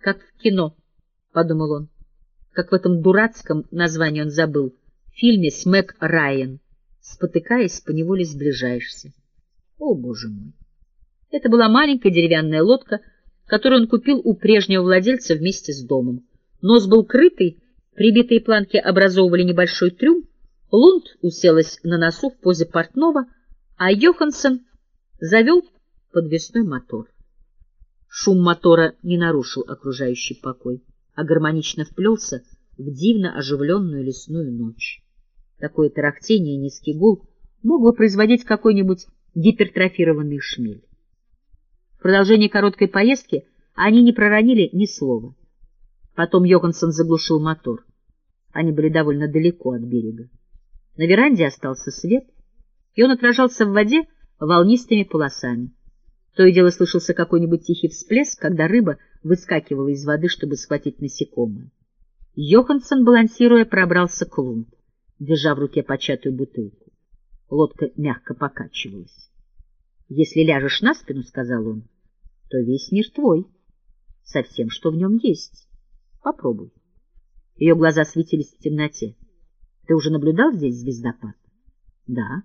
Как в кино, — подумал он, — как в этом дурацком названии он забыл, фильме с Мэг Райан. Спотыкаясь, поневоле сближаешься. О, боже мой! Это была маленькая деревянная лодка, которую он купил у прежнего владельца вместе с домом. Нос был крытый, прибитые планки образовывали небольшой трюм, Лунд уселась на носу в позе портного, а Йоханссон завел подвесной мотор. Шум мотора не нарушил окружающий покой, а гармонично вплелся в дивно оживленную лесную ночь. Такое тарахтение и низкий гул мог бы производить какой-нибудь гипертрофированный шмель. В продолжении короткой поездки они не проронили ни слова. Потом Йоханссон заглушил мотор. Они были довольно далеко от берега. На веранде остался свет, и он отражался в воде волнистыми полосами. То и дело слышался какой-нибудь тихий всплеск, когда рыба выскакивала из воды, чтобы схватить насекомое. Йоханссон, балансируя, пробрался к лунд, держа в руке початую бутылку. Лодка мягко покачивалась. — Если ляжешь на спину, — сказал он, — то весь мир твой, со всем, что в нем есть. Попробуй. Ее глаза светились в темноте. — Ты уже наблюдал здесь звездопад? — Да,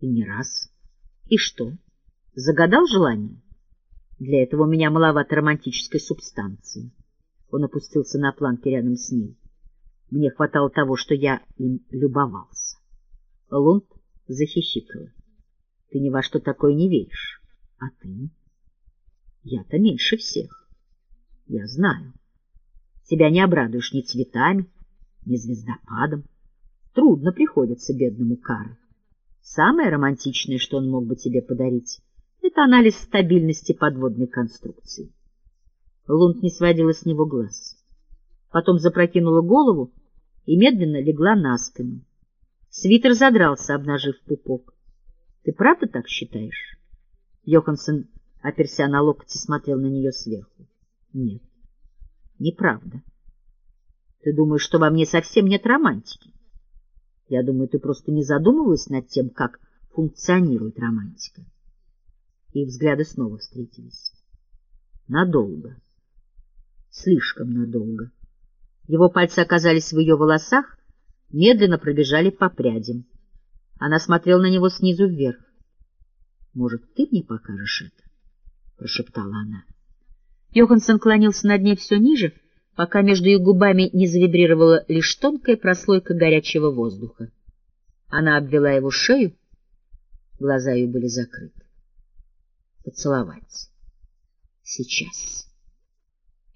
и не раз. — И что? — Загадал желание? Для этого у меня маловато романтической субстанции. Он опустился на планке рядом с ней. Мне хватало того, что я им любовался. Лунд захихикала. Ты ни во что такое не веришь. А ты? Я-то меньше всех. Я знаю. Тебя не обрадуешь ни цветами, ни звездопадом. Трудно приходится бедному Кару. Самое романтичное, что он мог бы тебе подарить — это анализ стабильности подводной конструкции. Лунд не сводила с него глаз. Потом запрокинула голову и медленно легла на спину. Свитер задрался, обнажив пупок. — Ты правда так считаешь? Йоханссон, оперся на локоть, смотрел на нее сверху. — Нет, неправда. Ты думаешь, что во мне совсем нет романтики? Я думаю, ты просто не задумывалась над тем, как функционирует романтика. Их взгляды снова встретились. Надолго. Слишком надолго. Его пальцы оказались в ее волосах, медленно пробежали по прядям. Она смотрела на него снизу вверх. — Может, ты мне покажешь это? — прошептала она. Йоханссон клонился над ней все ниже, пока между ее губами не завибрировала лишь тонкая прослойка горячего воздуха. Она обвела его шею, глаза ее были закрыты поцеловать. Сейчас.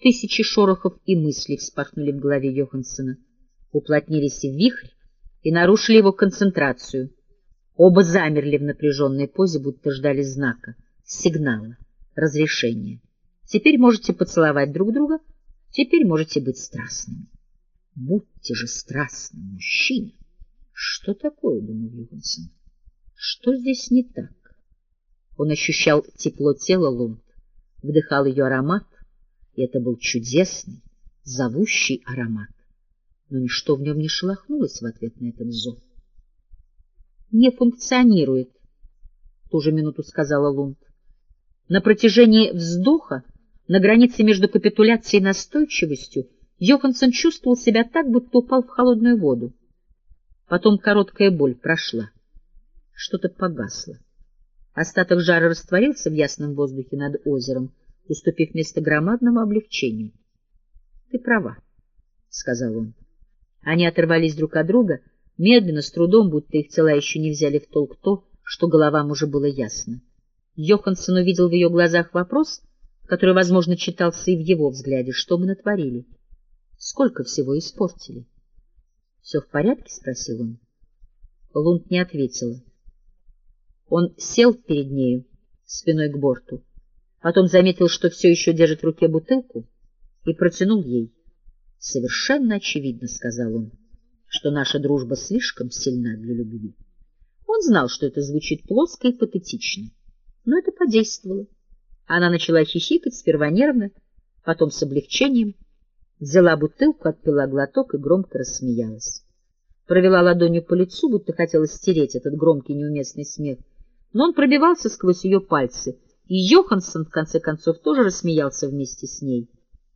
Тысячи шорохов и мыслей вспорхнули в голове Йоханссона, уплотнились в вихрь и нарушили его концентрацию. Оба замерли в напряженной позе, будто ждали знака, сигнала, разрешения. Теперь можете поцеловать друг друга, теперь можете быть страстными. Будьте же страстны, мужчина. Что такое, думал Йоханссон? Что здесь не так? Он ощущал тепло тела Лунд, вдыхал ее аромат, и это был чудесный, зовущий аромат. Но ничто в нем не шелохнулось в ответ на этот зов. «Не функционирует», — ту же минуту сказала Лунд. На протяжении вздоха, на границе между капитуляцией и настойчивостью, Йоханссон чувствовал себя так, будто упал в холодную воду. Потом короткая боль прошла. Что-то погасло. Остаток жара растворился в ясном воздухе над озером, уступив место громадному облегчению. — Ты права, — сказал он. Они оторвались друг от друга, медленно, с трудом, будто их тела еще не взяли в толк то, что головам уже было ясно. Йоханссон увидел в ее глазах вопрос, который, возможно, читался и в его взгляде. Что мы натворили? Сколько всего испортили? — Все в порядке? — спросил он. Лунд не ответила. Он сел перед нею, спиной к борту, потом заметил, что все еще держит в руке бутылку, и протянул ей. — Совершенно очевидно, — сказал он, — что наша дружба слишком сильна для любви. Он знал, что это звучит плоско и патетично, но это подействовало. Она начала хихикать, сперва нервно, потом с облегчением, взяла бутылку, отпила глоток и громко рассмеялась. Провела ладонью по лицу, будто хотела стереть этот громкий неуместный смех, но он пробивался сквозь ее пальцы, и Йоханссон, в конце концов, тоже рассмеялся вместе с ней.